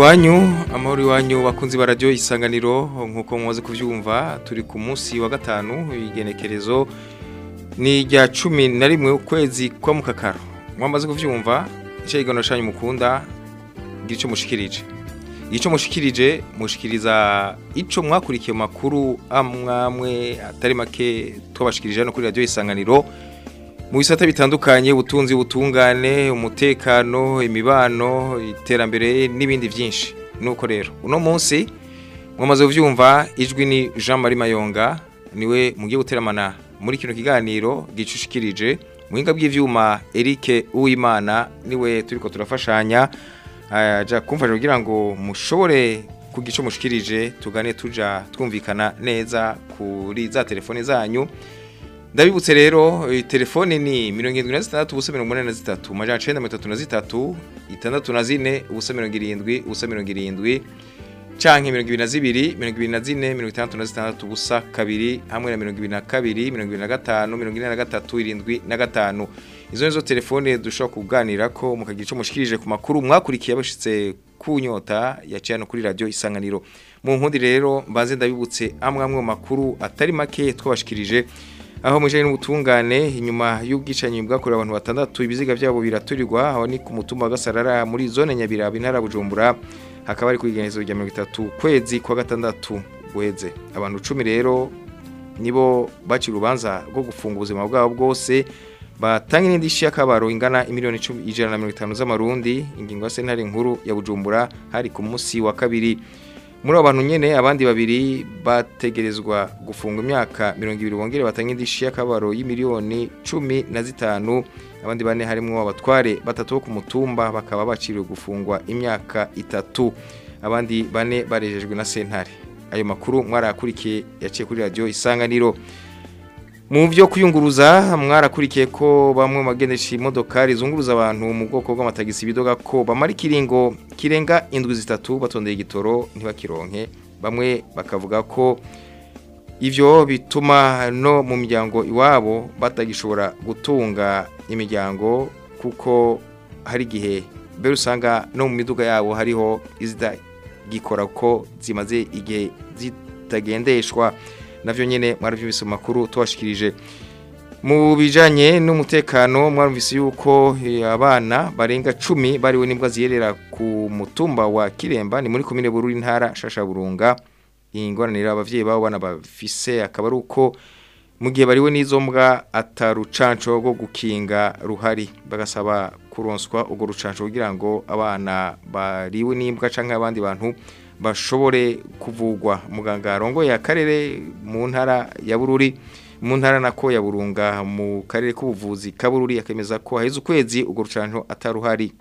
iwanyu amahoro iwanyu bakunzi bararyo isanganiro nk'uko mumaze kubyumva turi ku munsi wa gatanu igenekerezo ni irya cumi na rimwe ukwezi kwa mukakaro. Mwamaze kubyumva icyo igano cyanyu mukunda ngira icyo mushikirije. Icyo mushikirije mushikiriza icyo mwakurikiye makuru amwamwe atari make twabashikirije hano kuri radiyo isanganiro. Mu bisata bitandukanye ubutunzi ubutungane umutekano imibano iterambere n'ibindi byinshi. Nuko rero uno munsi mwamaze kubyumva ijwi ni jean marie mayonga ni we mugiye guteramana muri kino kiganiro gicushikirije muhinga bw'ivyuma Eric Uwimana ni we turiko turafashanya aja kumfasha kugira ngo mushobore kugico mushikirije tugane tuja twumvikana neza kuri za telefone zanyu ndabibutse rero telefone ni 76 ubusa 83 majana 933 itandatu na zine ubusa 70 ubusa 70 canke 22 24 56 ubusa kabiri hamwe na 22 25 23 75 izo nizo telefone dushobora kuganira ko mukagira ico mushikirije ku makuru mwakurikiye abashitse kunyota yaciye no kuri radio isanganiro. Mu nkundi rero mbanze ndabibutse amwe amwe makuru atari make twabashikirije. Aho mujanye n'ubutungane inyuma y'ubwicanyi bwakorewe abantu batandatu ibiziga byabo biraturirwa aho ni ku mutumba wa Gasarara muri zone Nyabiraba intara Bujumbura. Hakaba ari kuigenezo rya 30 kwezi kwa gatandatu. Guheze abantu 10 rero nibo baci rubanza rwo gufunga ubuzima bwabo bwose. Batanga n'indishyi y'akabaro ingana imiliyoni 150 z'amarundi. Ingingo ya sentare nkuru ya Bujumbura hari ku munsi wa kabiri. Muri abo bantu nyene abandi babiri bategerezwa gufunga imyaka 200 bongere batanga indishyi y'akabaro y'imiliyoni 15 abandi bane harimo abatware batatu bo ku mutumba bakaba baciriwe gufungwa imyaka itatu. Abandi bane barejejwe na sentare. Ayo makuru mwarakurikiye yaciye kuri radio isanganiro. Mu byo kuyunguruza mwarakurikiye ko bamwe mageneshi imodokari zunguruza abantu mu bwoko bw'amatagisi bidoga ko bamara ikiringo kirenga indwi zitatu batondeye igitoro ntibakironke. Bamwe bakavuga ko ivyo bituma no mu miryango iwabo batagishobora gutunga imiryango kuko hari igihe mbere usanga no mu miduga yabo hariho izitagikora ko zimaze igihe zitagendeshwa. Navyo nyene mwaravyumvise makuru twashikirije mu bijanye n'umutekano mwarumvise yuko abana barenga 10 bariwe nimbwa ziyerera ku mutumba wa Kiremba ni muri komine Bururi ntara shasha burunga ingwananira abavyeyi babo bana bafise akaba ari uko mu gihe bariwe n'izo mbwa atarucanco rwo gukinga ruhari. Bagasaba kuronswa urwo rucanco kugira ngo abana bariwe n'imbwa canke abandi bantu bashobore kuvugwa. Muganga arongoye akarere mu ntara ya Bururi mu ntara nako ya Burunga mu karere k'ubuvuzi kabururi akemeza ko haheze ukwezi urwo rucanco ataruhari.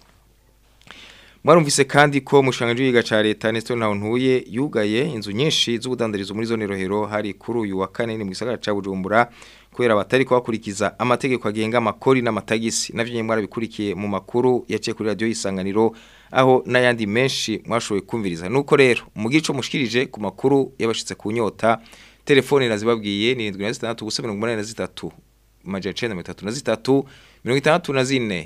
Mwarumvise kandi ko mushanganje yiga ca leta Nestor Ntawuntuye yugaye inzu nyinshi z'ubudandarizo muri zone Rohero hari kuri uyu wa kane ni mu gisagara ca Bujumbura kubera batari kubakurikiza amategeko agenga amakori n'amatagisi. Navyo nyemwe arabikurikiye mu makuru yaciye kuri radio isanganiro aho n'ayandi menshi mwashoboye kumviriza. Nuko rero mu gico mushikirije ku makuru yabashitse ku nyota telefone nazibabwiye ni 76 gusa 83 majana 933 64 mibusa 70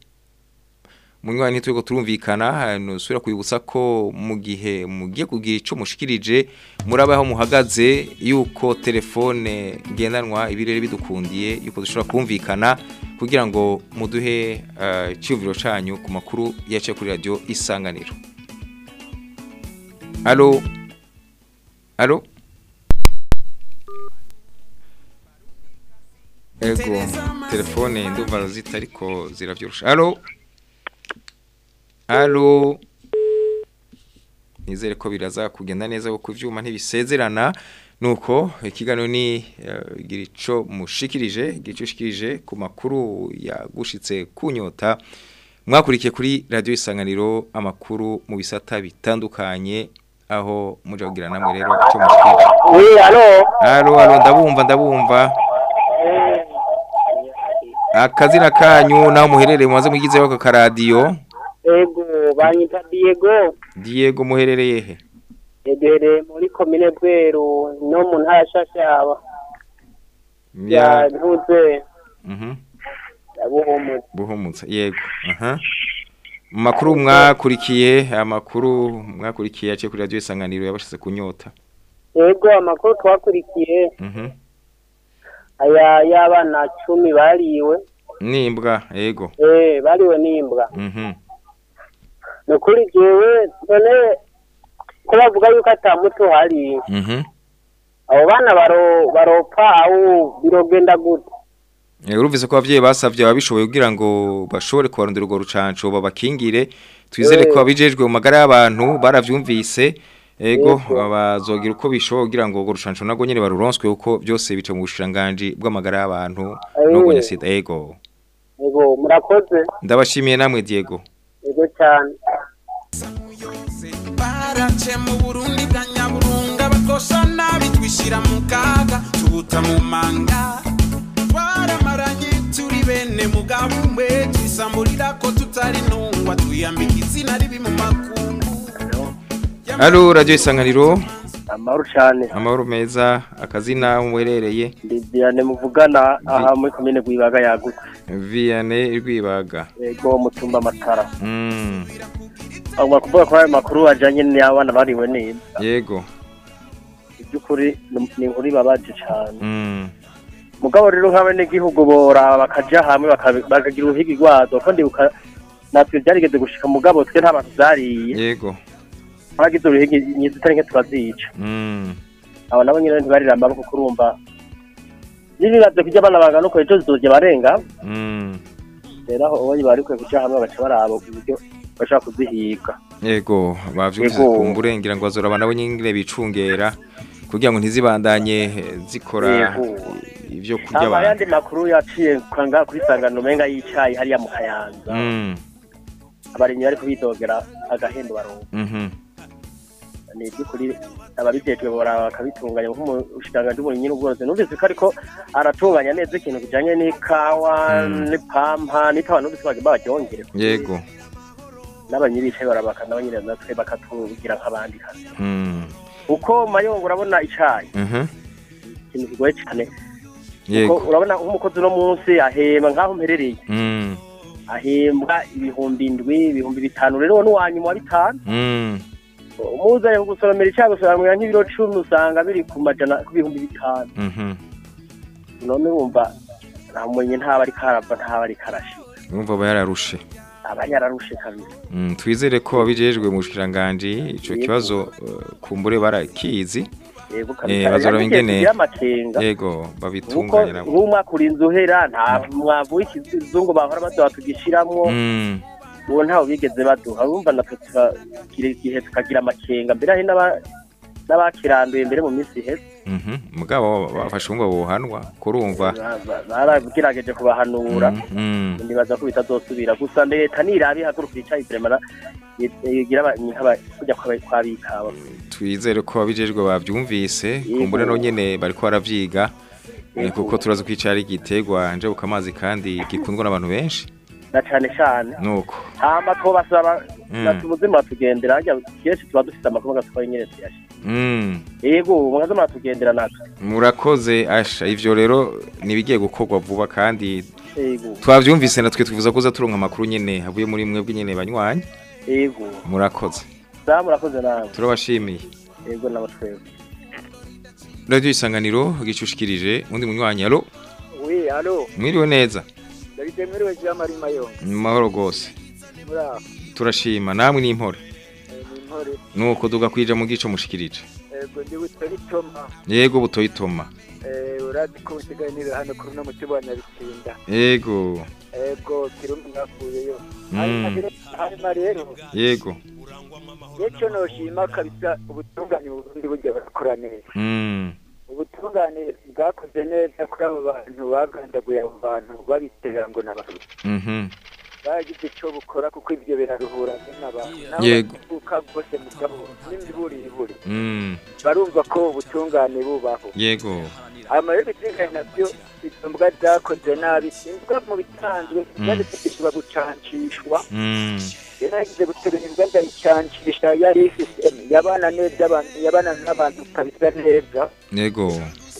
umunywanyi ntituriko turumvikana nusubira kwibutsa ko mu gihe mugiye kugira ico mushikirije murabaho muhagaze yuko telefone ngendanwa ibirere bidukundiye yuko dushobora kumvikana kugira ngo muduhe uh, canyu ku makuru yaciye kuri radio isanganiro. Alo? Alo? Ego telefone ndumva zitariko ziravyorosha alo? Alo nizere ko biraza kugenda neza kuko ivyuma ntibisezerana. Nuko ikiganiro ni uh, gira ico mushikirije gico shikirije ku makuru yagushitse kunyota mwakurikiye kuri radio isanganiro amakuru mu bisata bitandukanye aho muje kugira namwe rero cyo mushikirije. Oui, allô alo alo ndabumva ndabumva. Akazina kanyu naho muherereye mumaze mugizeho aka karadiyo ego banyita diego. Diego muherereye he? Duhereye muri komine bweru no mu ntara shashaba ya ntuze mhm. Buhumutse. Yego. Aha. Makuru mwakurikiye amakuru mwakurikiye yaciye kuri radio isanganiro yabashize kunyota ego amakuru twakurikiye. Mhm. Aya y'abana cumi bariwe. Nimbwa yego. Eh bariwe n'imbwa mhm. Ni ukuri jewe none ko bavuga yuko atamuto hari mhm. Abo bana baro baropa aho birogenda gute? Eh, urumvise ko abavyeyi basavye ababishoboye kugira ngo bashobore kubarondera urwo rucanco babakingire. Twizere ko Eh. abijejwe mu magara y'abantu baravyumvise. Ego bazogira uko bishoboye kugira ngo urwo rucanco nagwo nyene baruronswe kuko byose bica mu bushiranganji bw'amagara y'abantu Eh. gwonya sida. Ego. Ego murakoze. Ndabashimiye namwe Diego. Ego cyane barace mu burundi bwa nyaburunga bakosha nabi twishyira mu kaga tubuta mu manga. Twaramaranye turi bene mugabo umwe twisamburira ko tutari ntungwa twiyambika izina ribi mu makungu. Allo radio isanganiro. Amahoro cyane amahoro meza akazina muherereye ndi Diane muvugana aha muri komine Rwibaga yagutse Vianney Rwibaga. Yego mutumba amatara mm. Agomba kuvuga ko ayo makuru ajyanye n'abana bariwe neza. Yego. Iby'ukuri ni- inkuru ibabaje cyane mm. Mugabo rero nk'abenegihugu bora bakaja hamwe bakagira uruhigi rwazo ndibuka natwe byarigeze gushika mugabo twe nta bantu zariye yego. Twagize uruhigi nyinshi tutari nke turazica mm. Abo nabo nyine ntibarira amaboko kurumva n'ibibazo kurya abana bangana uko ejo zizorya barenga. Mm. Rero aho ubundi bari kuja hamwe bagaca baraba uburyo bashobora kuzihiga Yego bavyumvise Yego. kumburengera ngo bazora nabo nyingire bicungera kugira ngo ntizibandanye eh, zikora ivyo kurya aba abantu. yandi makuru yaciye kwanga kuri sangano umenga y'icayi hariya mu kayanza Mm. abarimyi bari kubidogera agahembo baronka Mhm. ni iby'ukuri ababijejwe bora bakabitunganya nk'umushikiranganji w'uburimyi n'ubworozi numvise ko ariko aratunganya neza ikintu kijanye n'ikawa Mm. n'ipampa n'ikawa numvise bagomba baryongere Yego. N'abanyi bicaye barabaka nabo nyine natwe bakatugira nk'abandi kazi Mm. uko mayongo urabona icayi Mhm. ikintu kigoye cyane kuko urabona nk'umukozi uno munsi ahema nk'aho mperereye Mm. ahembwa ibihumbi indwi ibihumbi bitanu rero n'uwanyuma wa bitanu Mm. umuzanye kugusoromera icyago usobanurira nk'ibiro cumi usanga biri ku majana ku bihumbi bitanu Mhm. none wumva nta ntaba ari karava ntaba ari karashi Urumva bayararushe. Aba yararushe kabisa Mm, twizere ko abijejwe mu bushikiranganje ico Yego. kibazo eh, kumbure barakizi. Eh, bazora ingene- Yego babitunganya nabo. nk'umwaka urinze uhera nta mwavu w'ikizungu bahora baduha tugishiramwo Mm. uwo ntawe bigeze baduha urumva natwe tukagira amakenga mbere hari n'abakiranduye mbere mu minsi iheze Mhm. Mugabo bafashe umwe buhanwa kurumva. Ba- ba- baragerageje kubahanura Mm. nibaza ko bitazosubira gusa leta nirabi haguruka icayi vrema igira kujya kwabikaba twizere ko abijejwe bavyumvise Yego. kumbure no nyene bariko baravyiga kuko turazi kwicara igitegwa nje amazi kandi gikundwa n'abantu benshi na cane cane. Nuko. Hama twobasaba Mm. natwe ubuzima batugendera harya kenshi tuba dufite amakuru gatwaye nyene tuyashe. Mm. yego mukaze muratugendera natwe murakoze asha. Ivyo rero nibigiye gukorwa vuba kandi yego. twavyumvise natwe twifuza kuza turonka amakuru nyene. Havuye muri mwebwe nyene banywanyi. Yego. Murakoze. Za murakoze nawe. Turabashimiye. Yego nabo twebwe. Radio isanganiro gicushikirije undi munywanyi. Alo Oui, alo, mwiriwe neza. Ndabitemerewe jean marie mayonga mu mahoro muraho turashima namwe ni intore nuko duga kwija mu gico mushikirije ego ndi witwa itoma yego butoyitoma eh, urazi ko usiganira hano kuri uno mutima wa nyabisinda yego ego. Kirundi mwakuyeyo Mm. hanyuma rero yego yeco noshima kabisa ubutungane mu burundi burya barakora neza mm. Ubutungane bwakoze neza kuri abo bantu bagandaguye abo bantu babitera ngo n'abantu. Mhm. Bagize ico bukora kuko ivyo biraruhura n'abantu Yego. nabuka rwose mugabo n'imiburiburi mm. barumva ko ubutungane bubaho. Yego. Hama rero ibisigaye na byo izo mbwa zakoze nabi imbwa mu bisanzwe Mm. zitegerezwa gucancishwa Mm. rero yagize gutegura imbwa ndayicancisha yari ifise yabana neza abantu yabana n'abantu kabisa neza Yego.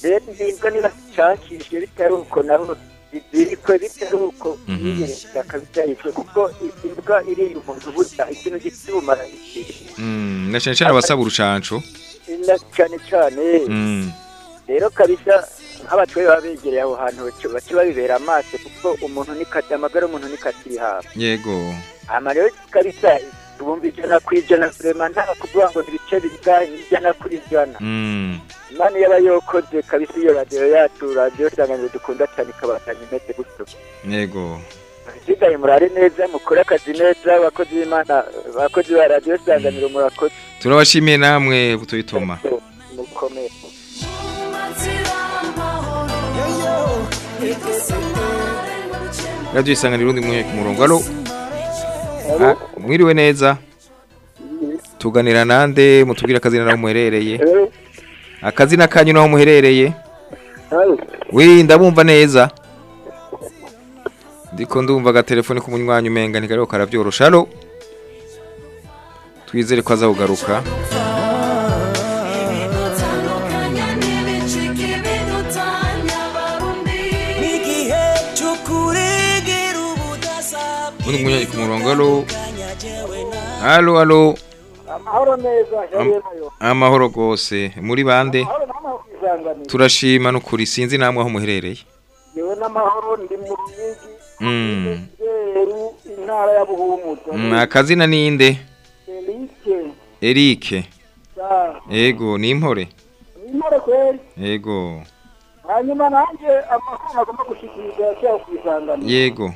rero imbwa niba zicankishije bitari uko naho zirikwe bitari uko Mhm. yiyereka kabisa yitwe kuko imbwa iriye umuntu burya ikintu gituma Mm. Na cyane cyane abasaba urucanco. na cyane cyane Mm. rero kabisa nk'abatwe baba begereye aho hantu baca babibera amaso kuko umuntu nikati amagara y'umuntu nikatiri hafi Yego. Ama rero kabisa tubumva ijana ku ijana vrema nta kuvuga ngo ibice bigahe ijana kuri ijana Mm. imana yaba yokoze kabisa iyo radiyo yacu radiyo isanganiro dukunda cyane ikabandanya imeze gutyo Yego. isigaye murare neza mukore akazi neza abakozi b'imana abakozi ba radiyo isanganiro murakoze Turabashimiye namwe butoyitoma. mukomere Radio isanganiro undi mwe ku murongo. Allo. Ah, Mwiriwe neza. Tuganira nande mutubwira akazina naho muherereye. Akazina kanyu naho muherereye. Wi ndabumva neza. Ndiko ndumva agatelefone k'umunywanyi umenga ntikariho karavyorosha. Allo. Twizere ko azakugaruka. n'igihe ubudasa Undi munywanyi ku murongo. Allo. Allo allo. amahoro yaremeyo Amahoro gose. Muri bande? Turashima n'ukuri sinzi namwe aho muherereye. yewe n'amahoro ndi mu ruyigi Mm. zeru intara ya buhumuza Mm, akazina ninde? elike Eric. sa Ego, ni impore. nimore kweli Ego. hanyuma nanjye amakuru agomba gushikiriza yaciye kwisanganira Yego.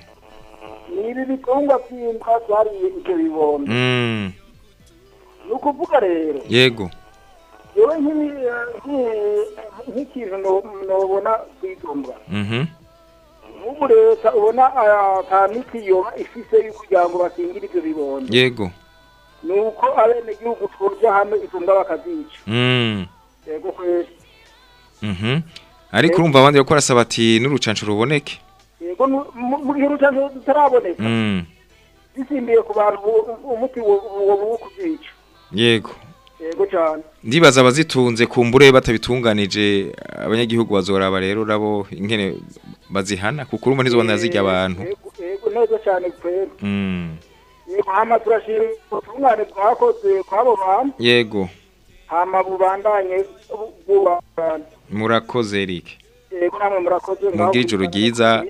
Ni ibi bitungwa by'imbwa byariye ibyo bibondo Mm. ni ukuvuga rero Yego. yewe nk'ikintu no- nobona kwitumbwa Mhm. nk'ubu leta ubona ata miti yoba ifise yo kugira ngo bakingire ibyo bibondo Yego. ni uko abenegihugu twoja hamwe izo mbwa bakazica Mm. yego kweli Mhm. Ariko urumva abandi bakora asaba ati n'urucanco ruboneke. Yego nu- mu mu gihe urucanco rutaraboneka Mm. bisimbiye ku bantu umuti wo kuzica Yego. yego cyane Ndibaza abazitunze kumbure batabitunganije abanyagihugu bazoraba rero nabo inkene bazihana kuko urumva nizo banazirya abantu. Yego- yego neza cyane Mm. yego hama turashima ubutungane bwakoze kw'abo bantu Yego. hama bubandanye bu- bubandanye Murakoze Eric. Mugire ijoro ryiza,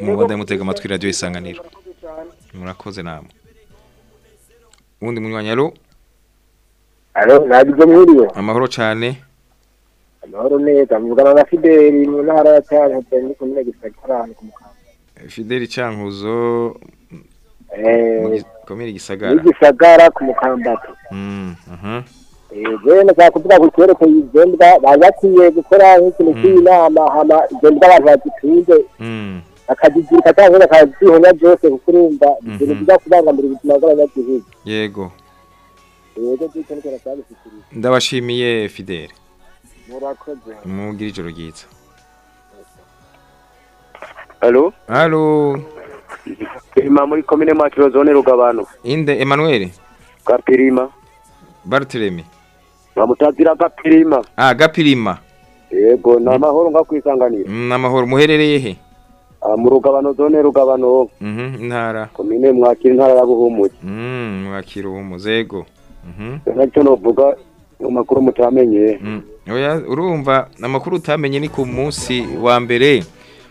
mubandanye mutega amatwi radio isanganiro. murakoze cyane namwe. Uwundi munywanyi alo alo ntabwo mwiriwe amahoro cane. amahoro neza mvugana na fideli mu ntara ya cyankuze ndi kumwe gisagara ku mukamba Fideli gi- komine gisagara. n'igisagara ku mukambatu Mm, mhm. Jewe nashaka kuvuga ku cyerekeye izo mbwa bari bakwiye gukora nk'ikintu cy'inama hama izo mbwa abantu bazitunze Mm. bakazizirika cyangwa bakazihonya byose kuko urumva Mhm. ibintu biza kubangamira ubuzima bw'abanyagihugu Yego. yego by'icyo ni cyo nashaka gushyikiriza Ndabashimiye Fideli. murakoze Mugire ijoro ryiza. Alo, Halo. Pirima muri komine Mwakiro zone Rugabano. Inde Emmanuel Gapirima. Barthelemy. Bamutazira Gapirima. Ah Gapirima. Yego, na mahoro nga kwisanganira. Mm, amahoro muherereye he? Ah, Mu Rugabano zone Rugabano. Mhm. Intara. Komine Mwakiro intara ya Buhumuzi. Mm, mwakira umuzego. Mhm. Nacyo novuga mu makuru mutamenye. Mm. Oya urumva amakuru utamenye ni ku munsi wa mbere.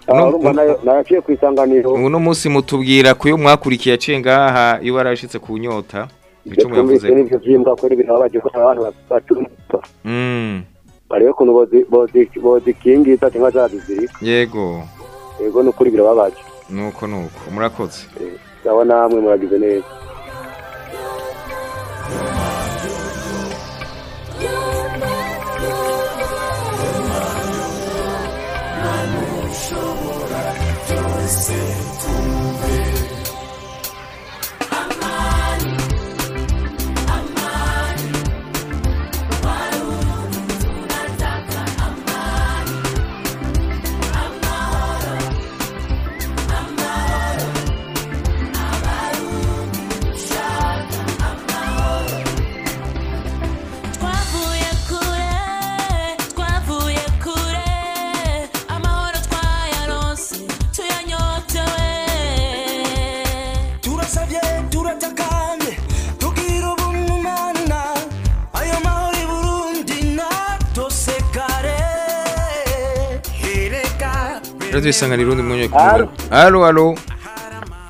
Ah, Uno- munsi mutubwira ko iyo mwakurikiye aciye ngaha iyo barashitse ku nyota Ibyo twumvise n'ivyo vy'imbwa kweri birababaje ko abantu batumva. mm Barebe ukuntu bozi- bozi- bozikingiza cyangwa zabizirika. yego Yego nukuri birababaje. nuko nuko murakoze Eh, Sawa namwe muragize neza. Radio isanganiro ndi munyo Alo. Halo. Halo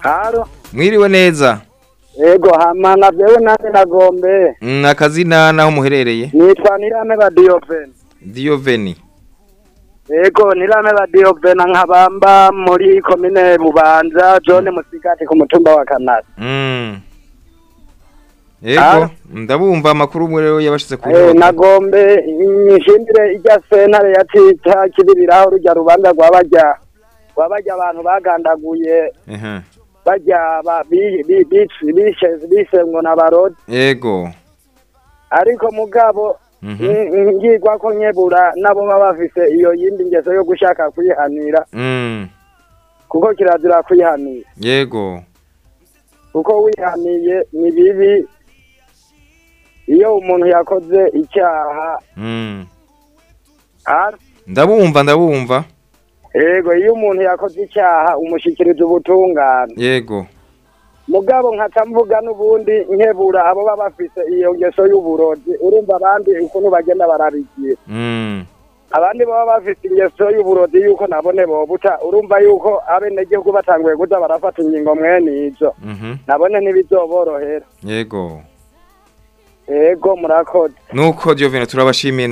haro mwiriwe neza? Ego hama navyewe nanje nagombe Mm, akazina naho muherereye? Nitwa nirame ba Dioven. Dioveni. Ego nirame ba Dioven nkabamba muri komine Bubanza zone Musigati ku mutumba wa Kanada Ego Halo. ndabumva amakuru mwe rero yabashize ku Eh, nyota. nagombe nishindire ijya sentare yatita kibiriraho rujya rubanza rwabarya rwabarya abantu bagandaguye bajya ba- bi- bi- bici- bishe bishe ngo nabarodi Ego. ariko mugabo Mhm. ngirwa ko nkebura nabo baba bafise iyo yindi ngeso yo gushaka kwihanira Mm. kuko kirazira kwihanira Yego. kuko wihaniye ni bibi iyo umuntu yakoze icyaha Mm. ah, Ndabumva ndabumva. Ego iyo umuntu yakoze icyaha umushikiriza ubutungane Yego. mugabo nkaca mvuga n'ubundi nkebura abo baba bafise iyo ngeso y'uburozi urumva abandi ukuntu bagenda barabigira Mm. abandi baba bafise ingeso y'uburozi yuko nabone bobuta urumva yuko abenegihugu batanguye kuza barafata ingingo mwene izo Mhm. nabone ntibizoborohera Yego. Ego murakoze Nuko Dioveni turabashimiye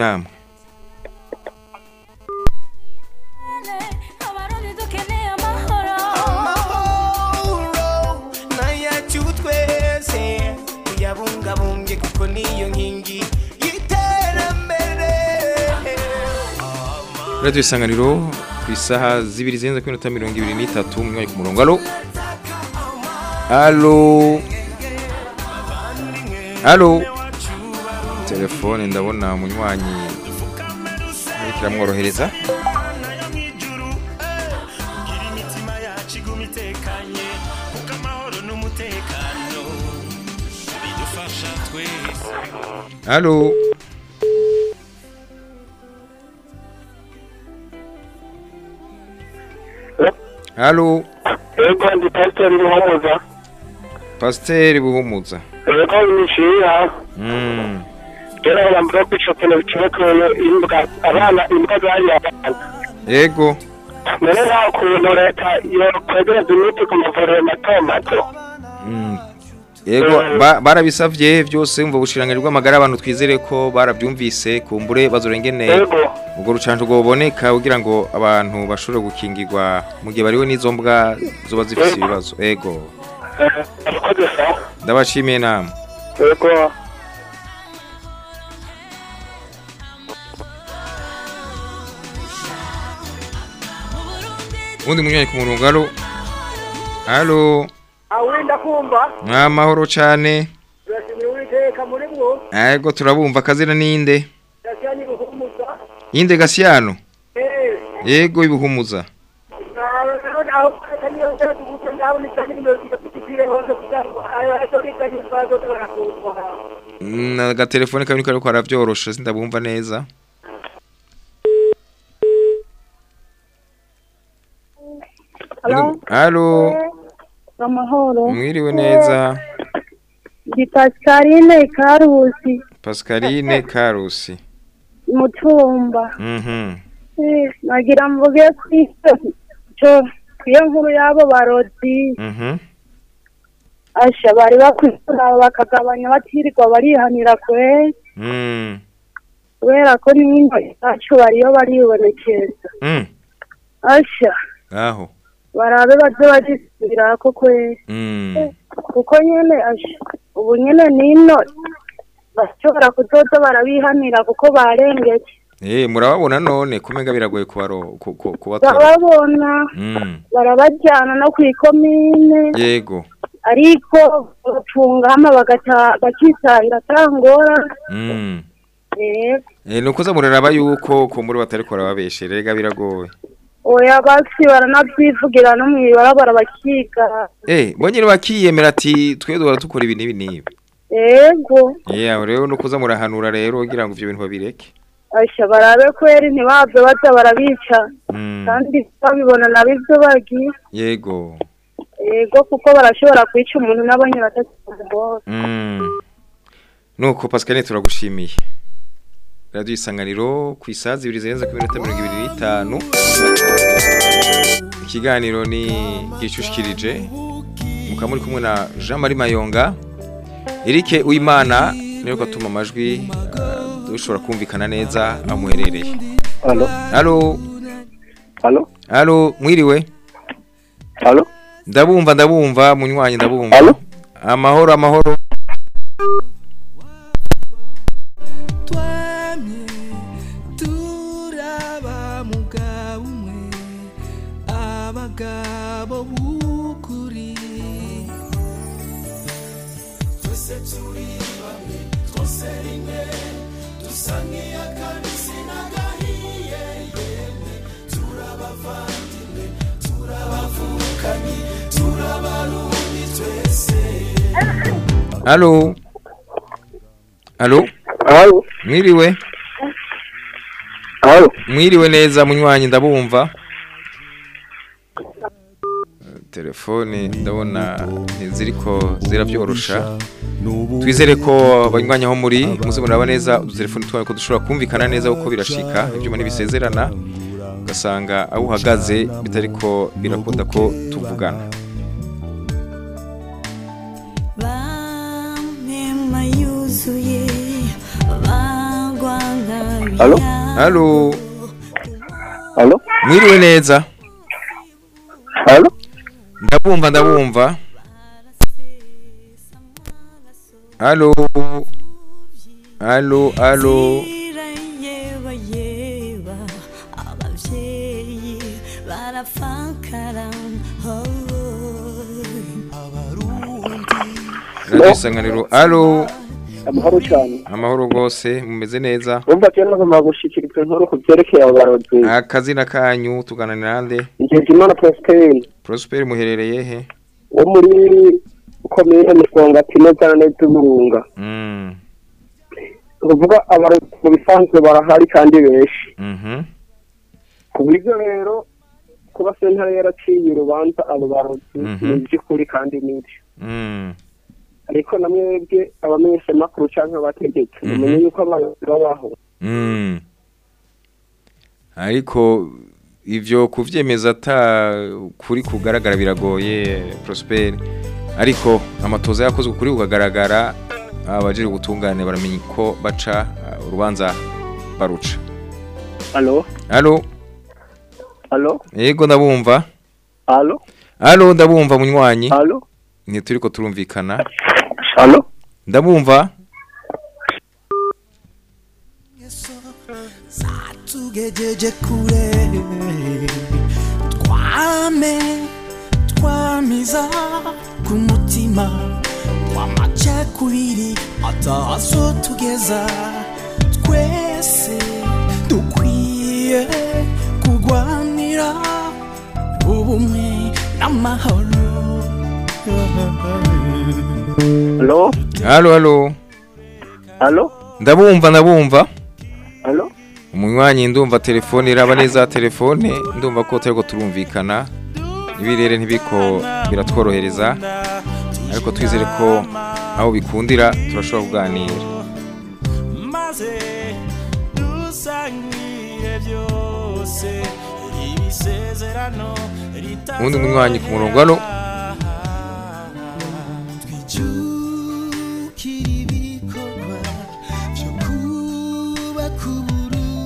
y'iterambere Radio isanganiro ku isaha zibiri zirenze kuri minota mirongo ibiri n'itatu umwanya ku murongo. Halo. Halo. Halo. Telefone ndabona umunywanyi ariko iramworohereza. Halo. Halo. ego ndi pasiteri ruhomuza Pasiteri buhumuza. ego nishiya Mm. Rero bamvuga ko ico kintu kirekeye imbwa abana imbwa zariye abana Ego. none nta kuntu leta yokwegereza imiti ku mavuriro mato mato. Mm. Ego ba- barabisavye byose umva bushiranganje bw'amagara abantu twizere ko barabyumvise kumbure bazorengene. Ego ubwo rucanco rwoboneka kugira ngo abantu bashobore gukingirwa mu gihe bariwe n'izo mbwa zoba zifise ibibazo. Ego eh, ndabashimiye namwe ego ubundi munywanyi ku murongo halo halo awurinda kumva mwamahoro cane turashimira uwiteka muri mwo ego turabumva akazina ninde ndashyiranye guhumuza inde gasiyano eee ego ibuhumuza na agatelefone kamwe kariko karavyorosha sindabumva neza Halo, amahoro. mwiriwe neza? Ndi Pascaline Karusi, pascaline karusi. Mutumba. mhm. Eh, Nagira mvuge iyo nkuru y'abo barozi mhm. Asha bari bakwisura bakagabanya batirirwa barihanira kwe. Mm. Kubera ko n'ino yacu bariyo baribonekeza. Mm. Asha. Aho. Barabe baze barisubira ko kwe mm. Kuko asha ubu nyene nino bashobora kuzoza barabihanira kuko barengeke. Eh murababona none kumenga biragoye kubaro ku- ku- kubatora. Bababona mm. barabajyana no ku ikomine. Yego. Ariko bapfunga hama bagata bakisahira atangora. Mm. Eh nukuza muraraba yuko ko muri batariko barababeshere rega biragoye. Oya basi baranabyivugira no mw'ibarabara bakiga. Eh bonyine bakiyemera ati twe duhora dukora ibi n'ibi n'ibi. Yego. Aho rero nukuza murahanura rero kugira ngo ivyo bintu babireke. Asha barabe kweri ntibave baza barabica. Mm kandi babibona nabo ibyo bagiye yego. Yego kuko barashobora kwica umuntu n'abanye batakimugoye mm nuko pascaline turagushimiye radiyo isanganiro ku isaha zibiri zirenze ku minota mirongo ibiri n'itanu. Ikiganiro ni gicushikirije mukaba muri kumwe na jean marie mayonga. Eric uwimana ni we ko atuma amajwi eh, dushobora kumvikana neza amuherereye. Halo halo halo mwiriwe? Halo ndabumva ndabumva munywanyi ndabumva. Amahoro amahoro. Abagabo b'ukuri twese turi bamwe twose rimwe. Dusa nk'iy'akabisi n'agahiye. Yemwe turabavandimwe turabavukanyi turabarundi twese. Halo halo mwiriwe? Mwiriwe neza munywanyi ndabumva. Telefone ndabona ntiziriko zirabyorosha. Twizere ko abanywanyi aho muri muze muraba neza udutelefone twawe ko dushobora kumvikana neza kuko birashika ibyuma ntibisezerana ugasanga aho uhagaze bitariko birakunda ko tuvugana. Halo? halo? Halo? Mwiriwe neza? Halo? Ndabumva ndabumva. Halo. Halo halo. Radiyo isanganiro. Halo. Amahoro cyane. Amahoro rwose mumeze neza. Wumva kera nagomba gushikiriza inkuru ku byerekeye abo barozi akazina kanyu tuganana nande? Ngezimana Prosperi Prosper muherereye he? Wo muri komine Musonga Tino cyane neza umurunga mm. Uvuga abarozi mu bisanzwe barahari kandi benshi. Mhm ku buryo rero kuba sentare yaraciye urubanza abo barozi Mhm. ni iby'ukuri kandi n'ibyo mm. Ariko na mwebwe abamenyeshamakuru cyangwa abategetsi Mhm. mumenye yuko abarozi babaho mm. Ariko ivyo kuvyemeza ata kuri kugaragara biragoye Prosper. Ariko amatoza yakozwe kuri kugaragara abajiri gutungane baramenya ko baca uh, urubanza baruca. Alo? Halo alo? Yego ndabumva. Alo? Halo ndabumva munywanyi. Alo? Ntituriko turumvikana. Alo ndabumva. Zatugejeje kure. Twame twamiza ku mutima. W'amacakubiri atazo tugeza. Twese dukwiye kurwanira ubumwe n'amahoro. Alo halo halo alo ndabumva ndabumva. Alo umunywanyi ndumva telefone iraba neza telefone. Ndumva ko turiko turumvikana. Ibirere ntibiko biratworohereza. Ariko twizere ko aho bikundira turashobora kuganira. Maze dusangire byose. Ibisezerano uwundi munywanyi ku murongo. Hano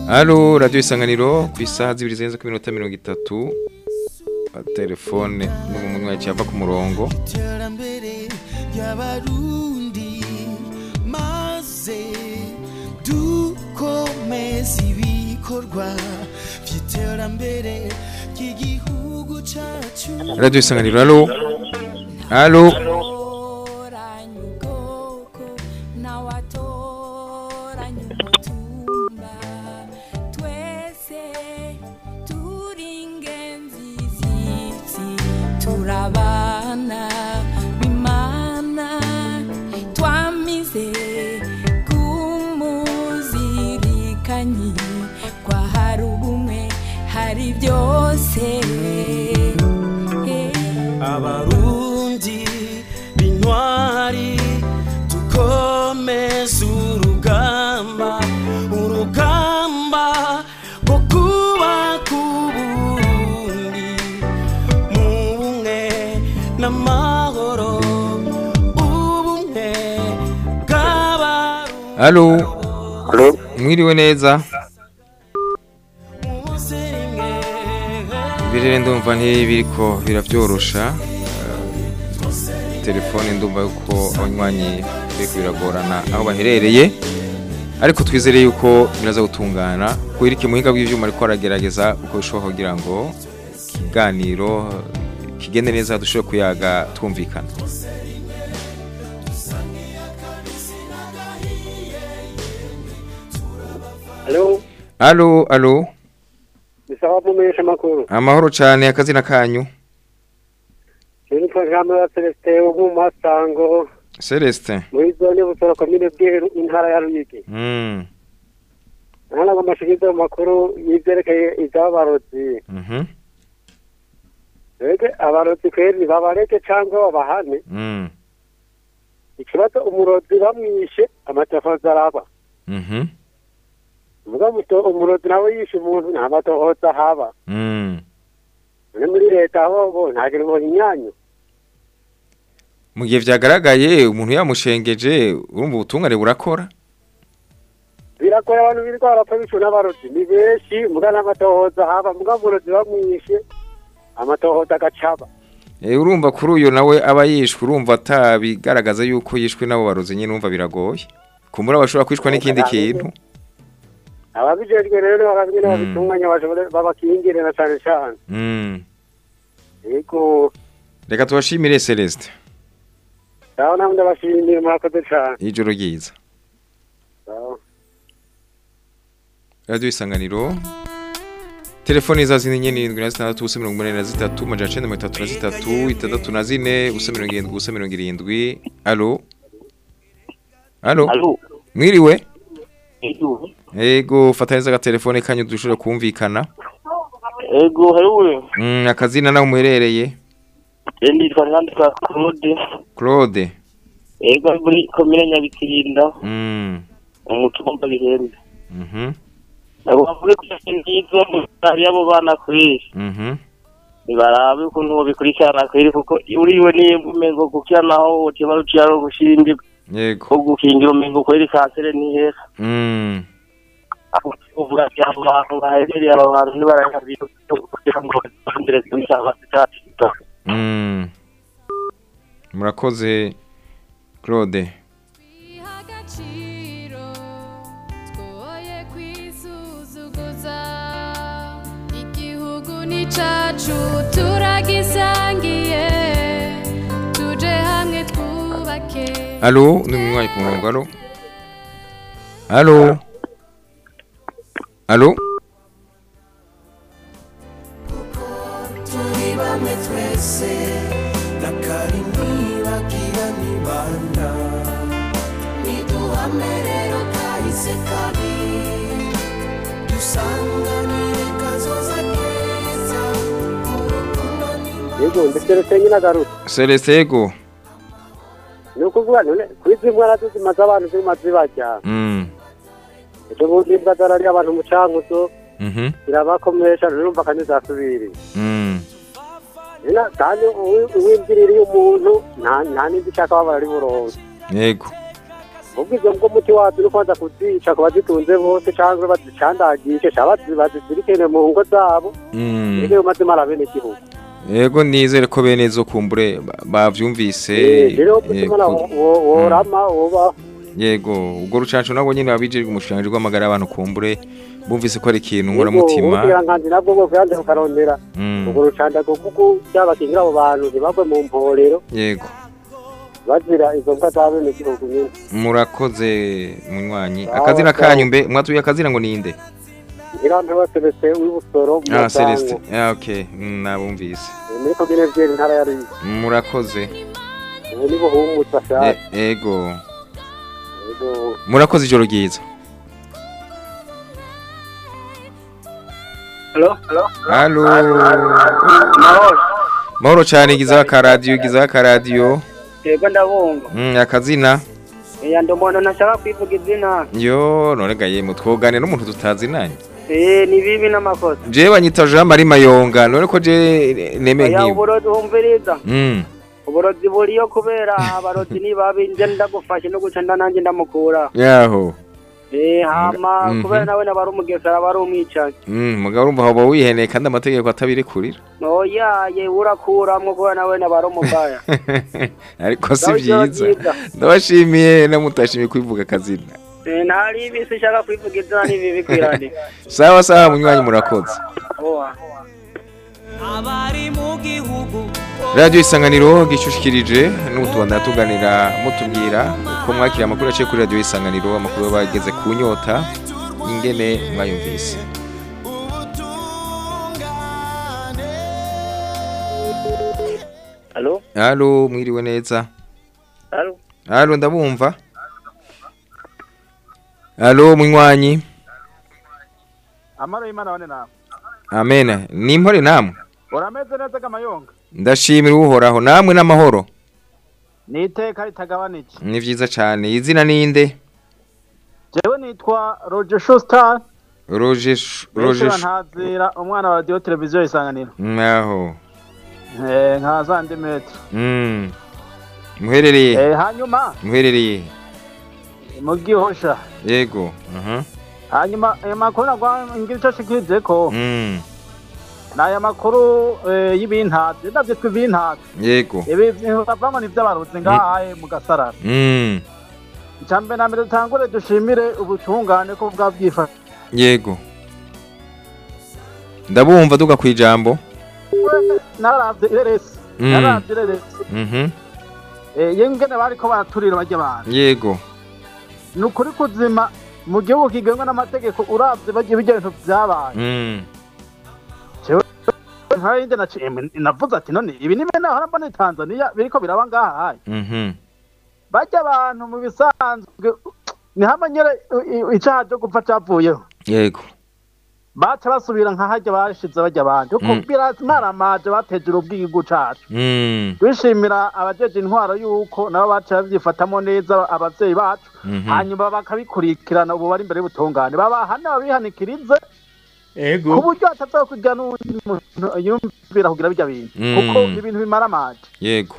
halo radiyo isanganiro ku isaha zibiri zirenze ku minota mirongo itatu. Telefone n'umunywanyi cyava ku murongo. Dukomeza ibikorwa by'iterambere ry'igihugu cyacu. Radiyo isanganiro halo halo Allo mwiriwe neza. Birere ndumva ntibiriko biravyorosha Eh, telefone ndumva yuko abanywanyi biriko biragorana aho baherereye. Ariko twizere yuko biraza gutungana. Kuirike muhinga bw'ivyuma ariko aragerageza uko bishoboka kugira ngo ikiganiro kigende neza dushobore kuyaga twumvikana. Halo, Allo allo bisaba mumenyesha amakuru. amahoro cane akazina kanyu programme ya Celestin mu masango Celestin muri zone Busoro komine Bweru intara ya Ruyigi. mm Hano amashikirizo amakuru yivyerekeye ivy'abarozi. mhm Rege abarozi kweri babareke cyangwa babahane. mm Ikibazo umurozi bamwishe amatafaza araba. mhm Muga muto umurozi nawe yishe umuntu nta matohoza haba. None muri leta aho bo ntagira ngo inyanyo. mu gihe vyagaragaye umuntu yamushengeje urumva ubutungane burakora birakora abantu birirwa barapfa bishwe n'abarozi ni benshi muga n'amatohoza haba muga umurozi bamwishe amatohoza agacaba urumva kuri uyu nawe aba yishwe urumva atabigaragaza yuko yishwe n'abo barozi nyine urumva biragoye kumbura bashobora kwishwa n'ikindi kintu ababijejwe rero bakabwira babitunganya babakingire na cane mm yego reka tubashimire Celestin aho namwe ndabashimire murakoze cane ijoro ryiza radio isanganiro telefoni za zine nyene indwi na zitandatu ubusa mirongo umunani na zitatu majana cenda mirongo itatu na zitatu itandatu na zine ubusa mirongo irindwi ubusa mirongo irindwi alo? Alo. mwiriwe? Ego. ego fata neza agatelefone kanyu dushobora kumvikana Ego hewe. mm, akazina naho muherereye Endi kwa nandika Claude. claude Ego muri komine Nyabikirinda. mm. Umutumba bihenda. mhm Ego bavuge ko nzizo muri abo bana kweri. mhm Nibarabe ukuntu bobikurikirana kweri kuko uriwe nimba umengo gukiranaho utiba ruciyaro gushindi yego ko gukingira umengo kweri kansere ni heza. mm. Uvuga ati abo bantu baherereye abo bantu nibarayabiro kugira ngo bandire z'icyaha cyacu. Mm. murakoze claude twoye kwisuzuguza igihugu ni cacu turagisangiye tuje hamwe twubake alo ni umwanya ku murongo alo alo urukundo yego rete nyine agarutse celestin ego ni ukuvuga kuri ndwara zo zimaze abantu ziguma zibajya mm. Ejo bundi imbwa zarariye abantu mu cankuzo mhm zirabakomesha urumva kandi zasubiriye mm. Kandi uwi- uwinjiririye umuntu nta n'indi ishaka waba ari buronke yego. Ubwo izo mbwo umuti wazo uri kwanza kuzica ku bazitunze bose cyangwa bazicandagishe cyangwa bazizirikene mu ngo zabo. Mm. ni byo bimaze mara bene igihugu. Yego nizere ko bene zo kumbure ba- bavyumvise. Rero umutima yego. worama woba yego ubwo rucanco nabwo nyine babijejwe umushikiranganji w'amagara y'abantu kumbure bumvise ko ari ikintu nkoramutima. ubukiranganji nabwo bwo bwanze bukarondera Mm. ubwo rucandago kuko byabakingira abo bantu ntibagwe mu mporero. Yego. Bazira izo mbwa za bene igihugu nyine. Murakoze munywanyi. Akazina kanyu mbe mwatuye akazina ngo ninde ntirampe baseretse w'ibusoro mu ah celestin ah okay mm, nabumvise. Muri komine vyeri intara ya ruyi murakoze. Ubu ni buhumutsa E- ego. Yego. Murakoze ijoro ryiza. Halo? Mahoro. Cyane igizaho akaradiyo igizaho akaradiyo yego ndabumva Mm, akazina? Iya ndi umuntu ntashaka kwivuga izina. Yo none gaye mutwogane n'umuntu tutazinanye eh ni bibi n'amakosa. Jewe banyita Jean Marie Mayonga. None ko je neme nkiwe uburozi humviriza mm. Uburozi buriyo kubera abarozi ni babi nje ndagufashe no guca nda nanjye ndamukura. Yaho. Eh hama Mhm. kubera nawe nabari umugesera bari umwicanyi. Mm, mugabo urumva hoba wiheneye kandi amategeko atabirekurira oya ye urakuramwo kubera nawe nabari umugaya. Ariko si byiza. ndabashimiye namutashimiye kwivuga akazina Eh, ntari ibisi ushaka kwivuga izina n'ibibi kwirane. Sawa sawa munywanyi murakoze. Radiyo isanganiro gishyushyikirije n'utubanda tuganira mutubwira uko mwakiriye amakuru yaciye kuri radiyo isanganiro amakuru bageze ku nyota ingene mwayumvise. Halo? mwiriwe neza? Halo? ndabumva. Halo munywanyi amara y'imana bane nawe amen. Ni impore namwe. Urameze neza kamayonga ndashimira uhoraho namwe n'amahoro. Ni iteka ritagabanije ni byiza cyane izina ninde jewe nitwa roger schuster. Roje roje benshi bantazira umwana wa radiyo televiziyo isanganiro. Naho. Eh, nka zandi metero. Mm muherereye? Eh, hanyuma. Muherereye? Mu gihosha. Yego. Hanyuma ayo makuru nagwa ngira icyo shikirije ko. Mm ni aya makuru eh, y'ibintazi ndavyitwa ibintazi yego ibi bavamo ni ivy'abaruzi ngahaye mu gasarara mm. Icambere na mbere dutangure dushimire ubutungane ko bwabwifashe yego ndabumva duga ku ijambo naravye ireresi Mm. naravye ireresi yengene bariko baraturira barya abantu yego ni ukuri kuzima mu gihugu kigengwa n'amategeko uravye barya ibyo bintu vyabaye mm nkayinde naciye navuze ati none ibi ni bene ahora mbona i tanzaniya biriko biraba ngaha hayi mhm. Barya abantu mu bisanzwe ni hamwe nyere i- i- icaha co gupfa cavuyeho yego. Baca basubira nka harya bashize barya abandi. Kuko Mm. biramaramaje bateje ubwigu cacu. Mm. Twishimira abajeje intwaro yuko nabo baca babyifatamo neza abavyeyi bacu. Mhm. hanyuma bakabikurikirana ubu bari imbere y'ubutungane. Babahane babihanikirize. Ku buryo hatazokugira n'uwundi muntu yumvira kugira bijya bintu Mm. kuko ibintu bimara amaje yego.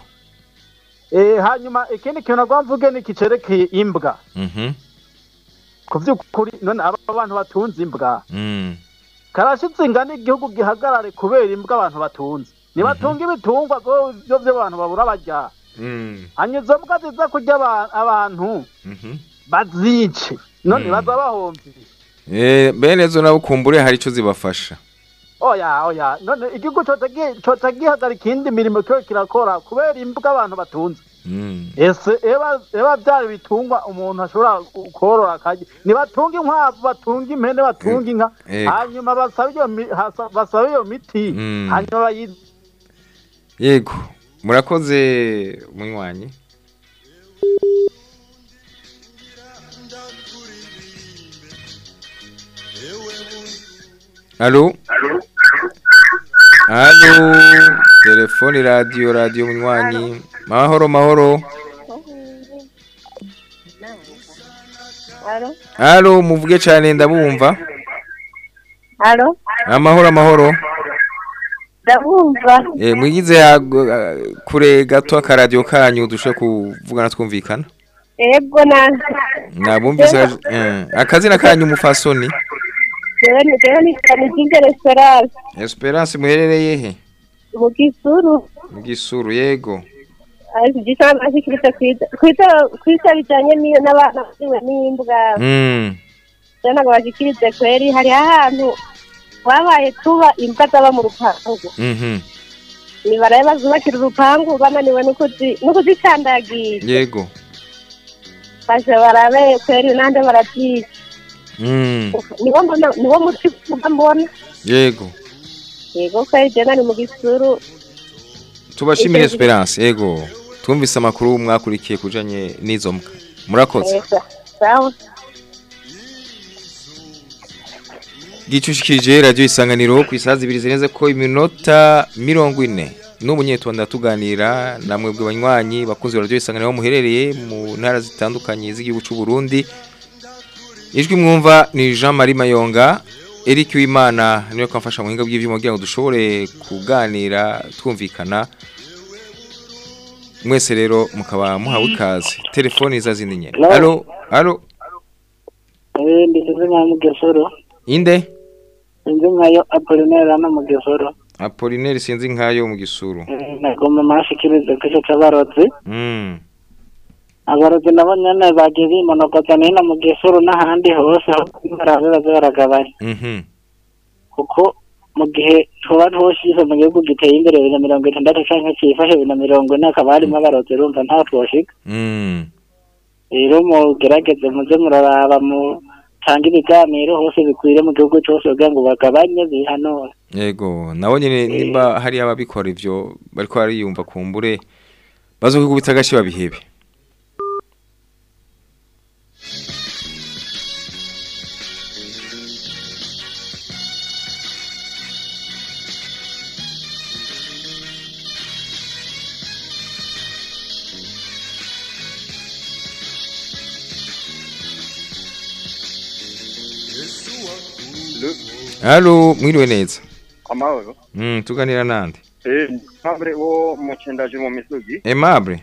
Eh, hanyuma ikindi kintu nagomba mvuge ni kicerekeye imbwa. Mhm. Ku vy'ukuri none aba bantu batunze imbwa. Mm. Karashitse ingana igihugu gihagarare kubera imbwa abantu batunze. Nibatunga ibitungwa vyo vyo vy'abantu babura barya. Mm. Hanyuma izo mbwa ziza kurya aba- abantu mhm. bazice none baza bahomvye eh bene zo nabo kumbure hari ico zibafasha. Oya oya. None igihugu coca gihagarika iyindi mirimo kiba kirakora kubera imbwa abantu batunze. Mm ese eba byari bitungwa umuntu ashobora korora akarya nibatunga inkwavu batunga impene batunga inka. Ego. hanyuma basabe iyo miti. Mm. hanyuma bayi yego. Murakoze munywanyi. Alo Alo telefoni radio radio munywanyi mahoro mahoro? Alo muvuge cyane ndabumva Alo? amahoro amahoro Ndabumva. Eh mwigize ya- kure gato akaradio kanyu dushe kuvugana twumvikana Ego na nabumvise eh, akazina kanyu mufasoni jewe ni jewe ni Kanijinge restaurant Esperance muherereye he mu Gisuru. mu gisuru yego Ariko gisa bashikirije kwita kwita kwita bijanye n'iyo n'abana basiwe n'imbwa. mm Rero ntabwo bashikirije kweri hari ahantu babaye tuba imbwa zaba mu rupangu. mhm Nibaraye bazubakira urupangu bananiwe no kuzi no kuzicandagira. yego Bashe barabe kweri nande barabyica. Mm. Niwo mbona niwo muti mbona. yego Yego jena ni mu Gisuru. tubashimire Esperance yego. Twumvise amakuru mwakurikiye kujanye n'izo mbwa. Murakoze. Gicushikije radio isanganiro ku isaha zibiri zirenze ko iminota mirongo ine. Tubanza tuganira na mwebwe banywanyi bakunze radio isanganiro aho muherereye mu ntara zitandukanye z'igihugu cy'u Burundi ijwi mwumva ni Jean Marie Mayonga Eric Wimana ni we kamfasha mu hinga bw'ivyuma kugira ngo dushobore kuganira twumvikana. Mwese rero mukaba muhawe ikaze. Telefoni za zindi Hello? alo alo. Eh, ndisize nka mugesoro. Inde? Sinzi nkayo apolinere hano mugesoro. Apolineri sinzi nkayo mu gisuru Eh, nagomba mashikirize ko ico abarozi nabo nyene bagiye bimonogoza hino mu gisuru n'ahandi hose baze baragabanya kuko mu gihe tuba twoshize mu gihugu giteye imbere bibiri na mirongo itandatu canke cifashe bibiri na mirongo ine hakaba harimo abarozi urumva ntaho twoshika mm. rero mugerageze muze muraraba mutange ibiganiro hose bikwire mu gihugu cose kugira ngo bagabanye bihanure yego nawe nyene nimba hari ababikora ivyo bariko bariyumva kumbure bazokubita agashi babihebe Halo, mwiriwe neza. amahoro Mm, tuganira nande. eh mpambre wo mucendaje mu misugi Aimable.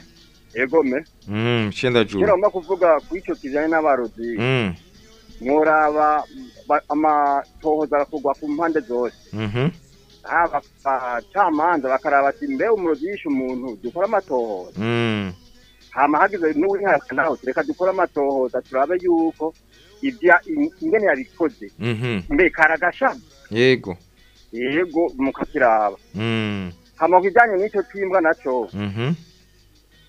yego me Mm, shenda juru. kera mba kuvuga ku ico kijanye n'abarozi Mm. mworaba ba- amatohoza arakorwa ku mpande zose Mhm. haba abacamanza bakaraba ati mbe umurozi yishe umuntu dukora amatohoza Mm. hama hagize n'uwihaka naho reka dukore amatohoza turabe yuko ingene yabikoze Mhm. mbe karagashamu Yego. yego mukakiraba Mm. hama ku kijanye n'ico twimbwa naco Mhm.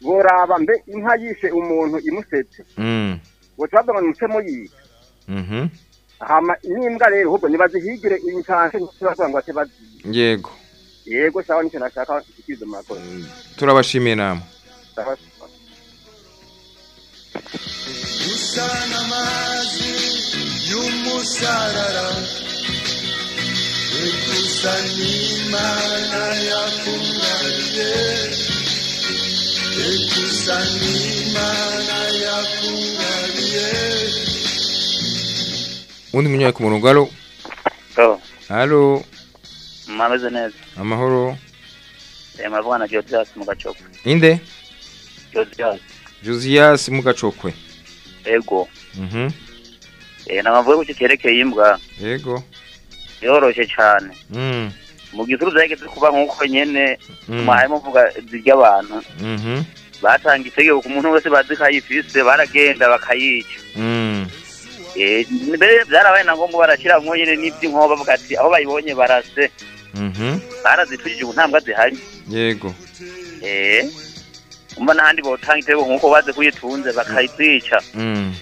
boraba mbe inka yishe umuntu imusetse Mm. boca bavuga ngo nimucemo yica Mhm. hama n'imbwa rero ahubwo nibazihigire incanke ntibavuga ngo ate bazi Yego. yego sawa ni cyo nashaka ikizo murakoze Turabashimiye namwe. Sawa. Usa n'amazi y'umusarara ekusa n'imana yakungariye ekusa n'imana yakungariye Undi munyaye ku murongo alo. Oh, Halo, mwameze neza. amahoro. Eh, muravuga na Josias mu gacokwe. Inde? Josias. Josias Mugacokwe. Ego. Mhm. Eh, namavuye ku cyerekeye imbwa. Yego. Yoroshe cyane. Mm. Mu gisuru zageze kuba nk'uko nyene Mm. mwaharimo mvuga zirya abantu. Mhm. Batanga itegeko ku muntu wese bazi ko ayifise baragenda bakayica. Mm. Eh, mbere byarabaye na ngombwa barashyiramo nyine n'iby'inkoba bavuga ati aho bayibonye barase. Mhm. Barazitujije ubu nta mbwa zihari. Yego. Eh. Umva n'ahandi botanga itegeko nk'uko bazi kuyitunze bakayizica. Mm.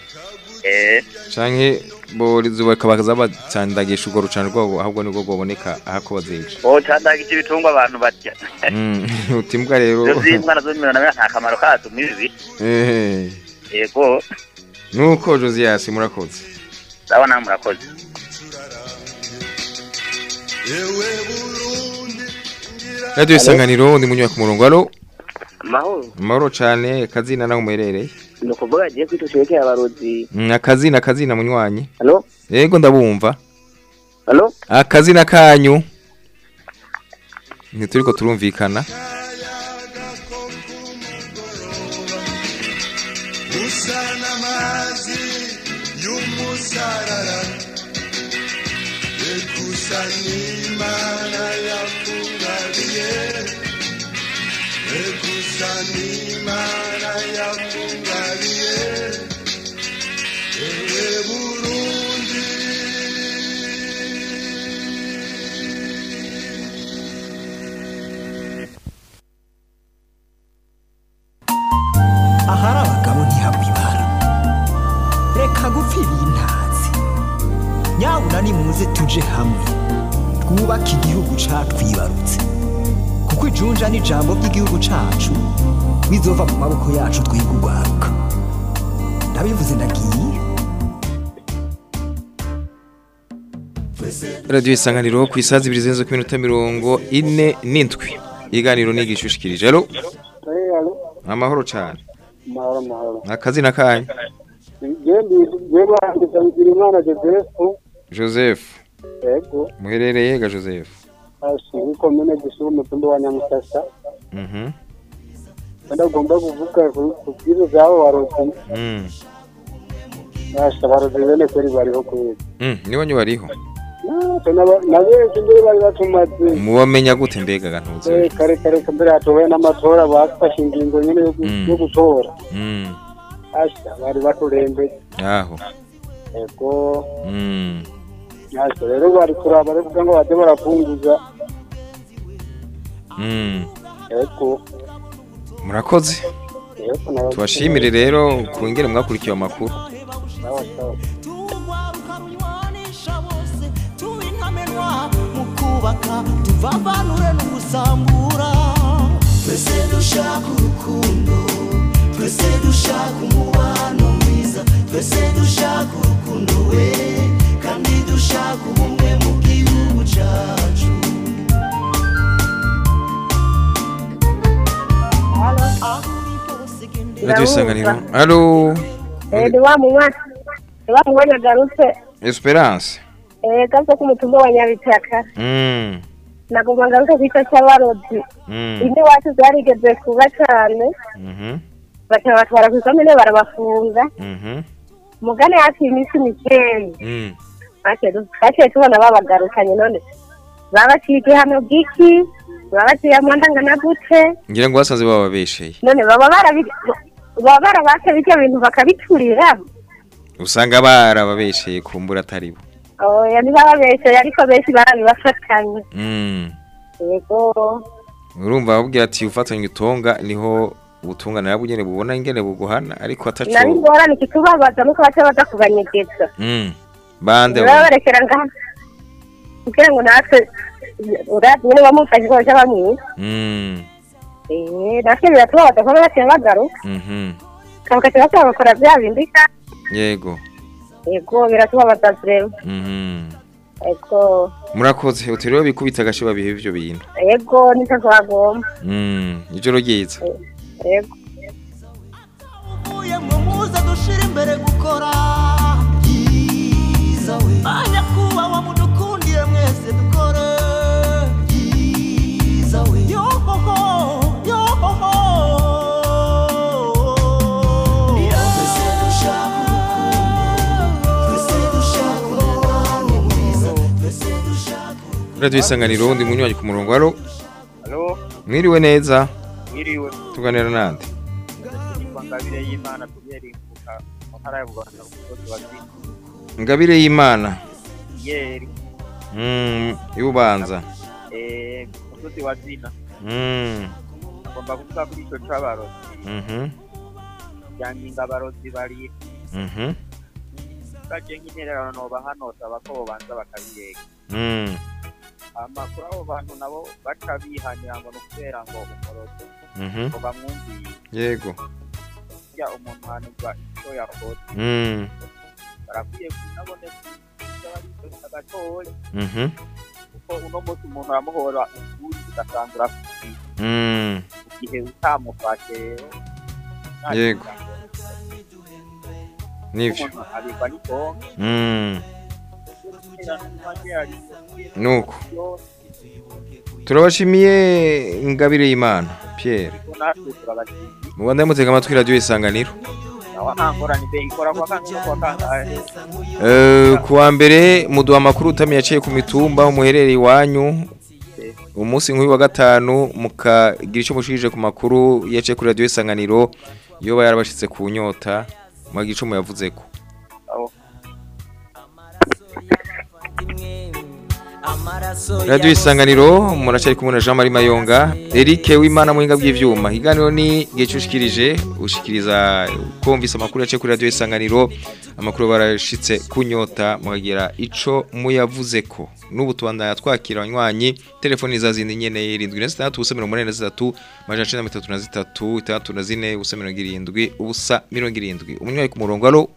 Eh. Canke borizo bakabaza batsandagisha urwo rucano rwabo ahubwo ni bwo rwaboneka ahako bazica. Bocandagisha ibitungwa abantu barya. Mm. Utimbwa rero. Izo zimbwa na zo nimero nawe nta kamaro kazo. Eh. Yego, Nuko Josias murakoze. sawa namwe murakoze. Radio Isanganiro ndi munyaye ku murongo alo. amahoro Amahoro cane kazina naho muherereye. Ni ukuvuga agiye kwita ushekeye abarozi Mm, akazina akazina munywanyi. Yego ndabumva. Akazina kanyu. Ntituriko turumvikana. usa n'amazi intazi nyabuna nimuze tuje hamwe. Twubake igihugu catwibarutse kuko ijunja n'ijambo ry'igihugu cacu bizova mu maboko yacu twiga urwaruka ndabivuze ndagiye Radio Isanganiro ku isazi ibiri zenze ku minota mirongo ine n'indwi. Iganiro ni igishushikirije. Alo. Amahoro mahoro Akazina kanyu. joseph Muherereye ga Joseph. Ashiri komine gisuru umutumba wa nyamusasa Mhm. ndagomba kuvuga ku- ku bwiza by'abo barozi Mm. basha abarozi bene kweri bariho kweri Mm, nibo nyo bariho Natwe n'aba- na benshi mbere bari batumaze mubamenya gute mbega gantuze Eh, kare kare mbere hatowe n'amatora bafashe ingingo nyine yo gu- yo gutora Mm. asha bari baturembeje aho. Ego Asha rero bari kuraba kugira ngo baze barapunguza Mm. ego murakoze. Tubashimire rero ku ngene mwakurikiye amakuru. Tuvavanure no gusambura twese dushaka urukundo twese dushaka umubano mwiza twese dushaka urukundo we. Kandi dushaka ubumwe mu gihugu cyacu radio isanganiro ni wa munywa ni wa munywa agarutse esperance eh gaze ku mutumba wa Nyabitaka nagomba ngaruke ku icyo cy'abarozi Mm. indi wacu zarigeze kuba cyane baca batwara ku ikomine barabafunga mugane hafi iminsi mikeyi Mm. Twaciye tubona babagarukanye none. Babaciye igihano bw'iki babaciye amandangana gute ngira ngo basanze bababesheye none baba barabase bityo bintu bakabiturira usanga barababesheye kumbura atari bo oya ntibababesheye ariko benshi barabibafatanye Mm. yego urumva babwira ati ufatanye utonga ni ho ubutungane nabwo nyene bubona ingene buguhana ariko ataco nari ngorane ikitubabaza nuko baca baza kubanyegeza Mm. Bande baba barekera ngaha kugira ngo natwe ko baca bamwica Mm. Eh, natwe biratubabaza kuba baciye bagaruka bakaca baca bagakora vya bindi yego yego biratubabaza rero Mhm. yego murakoze utiriwe bikubita agace babihe ivyo bintu yego ni cyo twagomba ijoro ryiza yego banyakubahwa mudukundiye mwese dukore byiza we. Yohoho yohoho radio isanganiro ndi munywanyi ku murongo. Haro mwiriwe neza? Mwiriwe. tuganira nande? Yitwa Ngabire y'Imana Yeri, Mm. ibubanza eh, ku musozi wa Zina. Mm. Agomba kuvuga kuri ico c'abarozi. Mhm. Yanginga abarozi bari gaje nk'intererano noba hano saba ko bobanza bakabireka. Mm. Amakuru abo bantu nabo baca bihanira ngo ni ukubera ngo umorozi Mhm. ngo bamwumviye. yego Burya umuntu ahanirwa ico yakoze. Barakwiye kunabone agatoya Mhm. kuko uno munsi umuntu aramuhora ukuri ugasanga urafite Mm. igihe utamufashe rero nta Yego. nivyo. Abikwa n'itonga Mm. nuko. Turabashimiye ingabire y'imana pierre. Ariko natwe turabashimiye. Mubanda mutega amatwi radio isanganiro. Kuwa mbere muduha amakuru utamiye yaciye ku mitumba umuherereye iwanyu. Umunsi nk'uyu wa gatanu mukagira icyo mushirije ku makuru yaciye kuri radio isanganiro iyo ba yarabashitse ku nyota mwagira icyo muyavuzeko radio isanganiro muracari kumwe na Jean Marie Mayonga Eric w'Imana muhinga bw'ivyuma. Higaniro ni gihe ushikirije ushikiriza kumvisa amakuru yaciye kuri radio isanganiro amakuru barashitse kunyota mukagira ico muyavuzeko. N'ubu tubandanya twakira abanywanyi telefoni za zindi nyene 76 ubusa 83 majana 33 itandatu na zine ubusa 70 ubusa 70 umunywanyi ku murongo alo?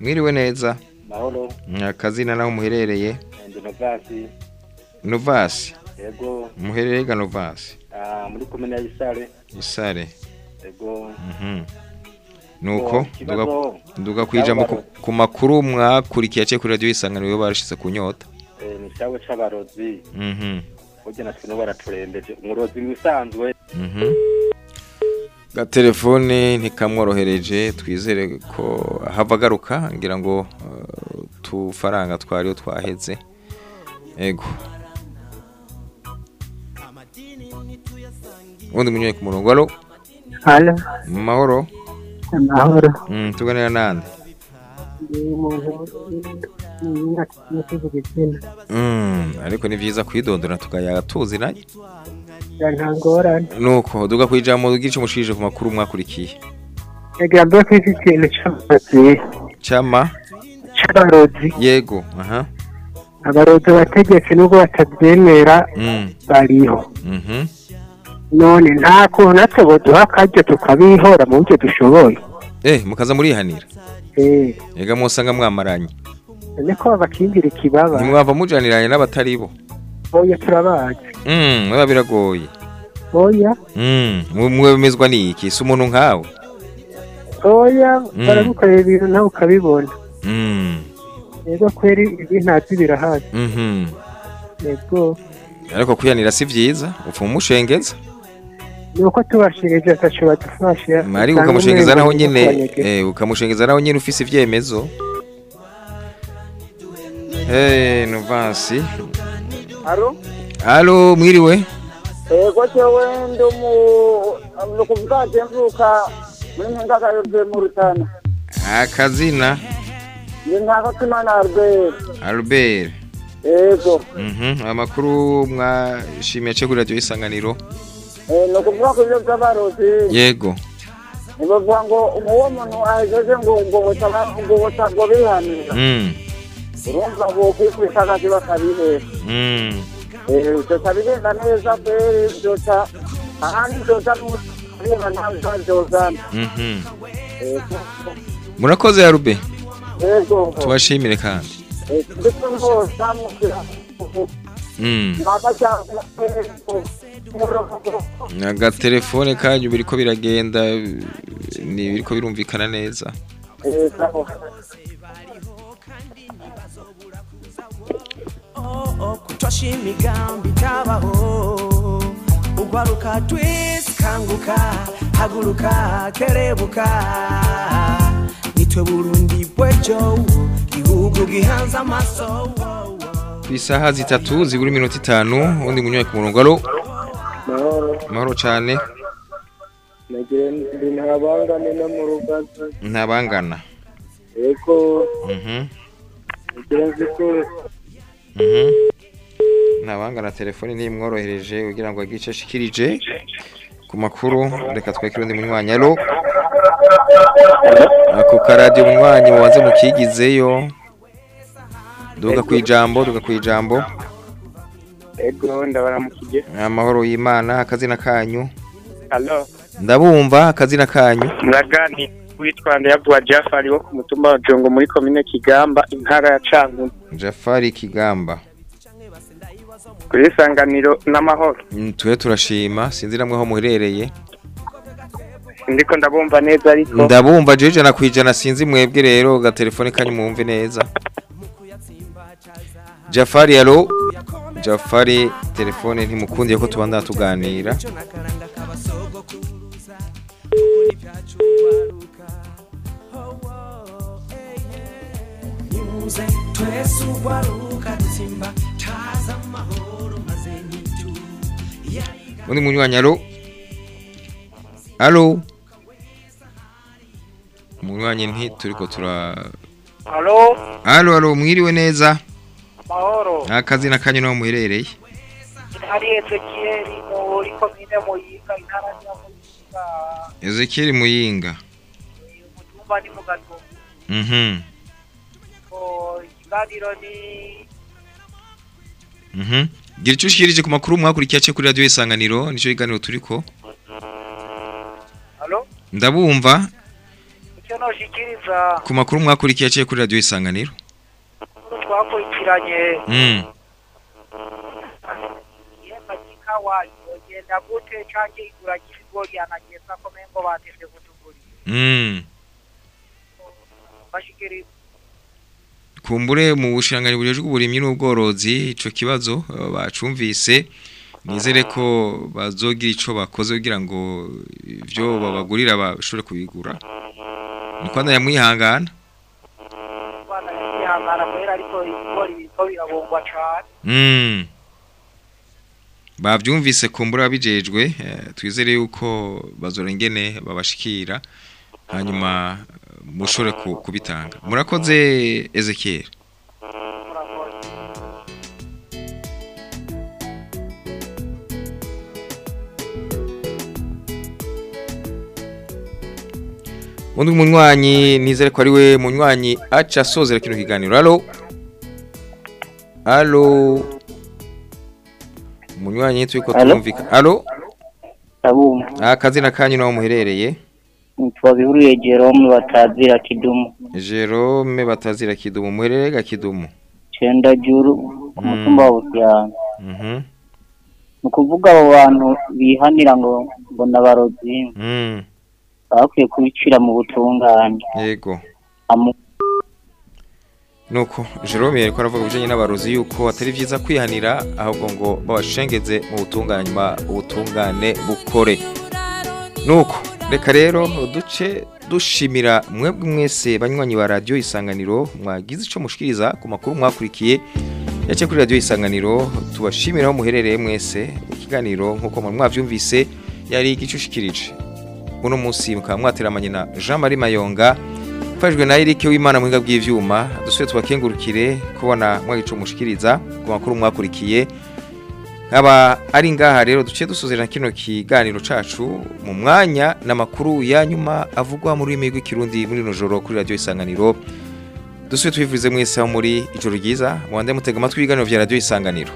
Mwiriwe neza. Mahoro, akazina naho muherereye? Novasi, Novasi. Yego, muherereye ga Novasi ah, muri komine ya Isare, isare. Yego, Mhm. nuko Oh, ikibazo- nduga- nduga kwijamo ku- ku makuru mwakurikiye aciye kuri radio isanganiro barashize ku nyota. Eh, ni c'abarozi, Mhm. burya natwe no baraturembeje, umurozi wisanzwe, Gatelefone ntikamworohereje twizere ko hava agaruka ngira ngo eh, tufaranga twariyo twaheze. Ego. Ubundi munywe ku murongo alo mu mahoro? Amahoro. Mm, tuganira nande Ndi umuntu w'umutuvuga izina. Mm, ariko ni vyiza kwidondora tukayaga tuziranye Ya nta ngorane. nuko duga kwijambo ugice umushije ku makuru mwakurikiye Nagira mbe ko iki kintu cy'amazi chama c'abarozi. yego aha Abarozi bategetse nubwo batabyemera mm. bariho. mhm None nta kuntu natwe boduha akaryo tukabihora mu buryo dushoboye. eh mukaza murihanira Eh, ega mwosanga mwamaranye none ko babakingira ikibaba. ntimwava mujaniranye n'abatari bo Oya turabazi. biba biragoye Oya, mwe- mwemezwa n'iki si umuntu nkawe oya baragukorera ibintu nawe ukabibona. Yego kweri ibi mhm Yego. ariko kwihanira si vyiza upfa umushengeza nuko tubashirije ataco badufasha ariko ukamushengeza naho nyene eh, ukamushengeza naho nyene ufise ivyemezo hey, Novansi Alo? Halo mwiriwe Ego jewe ndi mu nukuvuga je mvuka muri mpinga yuzuye mu Rutana. akazina Ni ntako Kimana Albert. Albert Ego. mhm amakuru mwashimiye cyo kuri radio isanganiro Eh nukuvuga ko ibyo by'abarozi. yego Nibavuga ngo uwo muntu ahejeje ngo ngo ngo ngo bihanira. mm. Urumva akazi bakabihera. Mm. Eh byoca bigenda neza kweri byoca ahandi byoca n'uburinga ntabwo byozana. Murakoze ya Rube tubashimire kandi mm. cyangwa agatelefone kanyu biriko biragenda ni biriko birumvikana neza kutosha imigambi itabaho ugwaruka twese kanguka haguruka kerebuka. Nitwe burundi bwejo gihugu gihanze amaso ku isaha zitatu zibura iminota itanu undi munywayi ku murongo alo mahoro. Mahoro cane nagira ndi ntabangane no mu rugaza ntabangana. Ego mhm. Nagira nzi ko ntabangana telefone ntimworohereje kugira ngo agice ashikirije ku makuru. Reka twakire undi munywanyi alo ako karadiyo munywanyi mubanze mukigizeyo. Duga ku ijambo duga ku ijambo. Ego ndabaramukije amahoro y'imana akazina kanyu. Ndabumva akazina kanyu. Ndagani witwa ndayabwa jafari wo ku mutumba wa jongo muri komine kigamba intara ya cankuzo jafari kigamba. Kuri isanganiro n'amahoro. Mm, twe turashima sinzi namwe aho muherereye. Ndiko ndabumva neza ariko ndabumva jeje ijana ku ijana sinzi mwebwe rero gatelefone kanyu mwumve neza. Jafari alo? Jafari telefone ntimukundiye ko tubandana tuganira nimuze twese ugwaruka dutsimba taza amahoro maze nyitu undi munywanyi alo alo? Umunywanyi nti turiko tura Halo, alo alo mwiriwe neza? Mahoro. akazina kanyu naho muherereye Hari Ezekiel muri komine Muyinga intara ya Muyinga. ezekiel muyinga. Tumba ni mugato. mhm. Ko ikiganiro ni Mhm. Gira icyo ushikirije ku makuru mwakurikiye ace kuri radio isanganiro nico kiganiro turiko. Halo, Ndabumva icyo noshikiriza ku makuru mwakurikiye ace kuri radio isanganiro. twakurikiranye Mm. yogenda gute canke igura ry'ibigori anageza ko mengo batevye kutugurira. Mm. Bashikiriza Kumbure mu bushangani bujeje uburimyi n'ubworozi ico kibazo uh, bacumvise. Nizere ko bazogira ico bakoze kugira ngo ivyo babagurira bashobore kubigura. Niko ndayamwihangana abana bihangana kubera ariko ibigori biriko birabungwa cane Mm. Bavyumvise kumbura bijejwe eh, twizere yuko bazora ingene babashikira hanyuma ku- kubitanga. Murakoze Ezekiel. Undi munywanyi nizere ko ari we munywanyi aca sozera kino kiganiro. Allo? Allo? Munywanyi turiko Allo? tumvika. Abumva. Akazina kanyu naho muherereye? Nitwa Bihuriye Jerome batazira kidumu. Jerome batazira kidumu muherereye ga kidumu. Cenda juru ku Mm. Busyanga. Mhm. Ni ukuvuga abo bantu bihanira ngo ngo n'abarozi Mm. bakwiye kubicira mu butungane. Yego. Amu- Nuko Jerome yariko aravuga bijanye n'abarozi yuko atari vyiza kwihanira ahubwo ngo babashengeze mu butungane ma ubutungane bukore. Nuko reka rero duce dushimira mwebwe mwese banywanyi ba radio isanganiro mwagize ico mushikiriza ku makuru mwakurikiye. Yace kuri radio isanganiro tubashimira aho muherereye mwese. Ikiganiro nk'uko mwari mwavyumvise yari igicushikirije uno munsi mukaba mwateramanye na Jean Marie Mayonga Fajwe na Eric w'Imana muhinga bw'ivyuma. Dusubire tubakengurukire kubona mwagico mushikiriza ku makuru mwakurikiye. Aba ari ngaha rero duce dusuzera kino kiganiro cacu mu mwanya n'amakuru ya nyuma avugwa muri rurimi rw'ikirundi muri no joro kuri radio isanganiro. Dusubire tubivurize mwese muri ijoro ryiza mwande mutega amatwi ibiganiro vya radio isanganiro.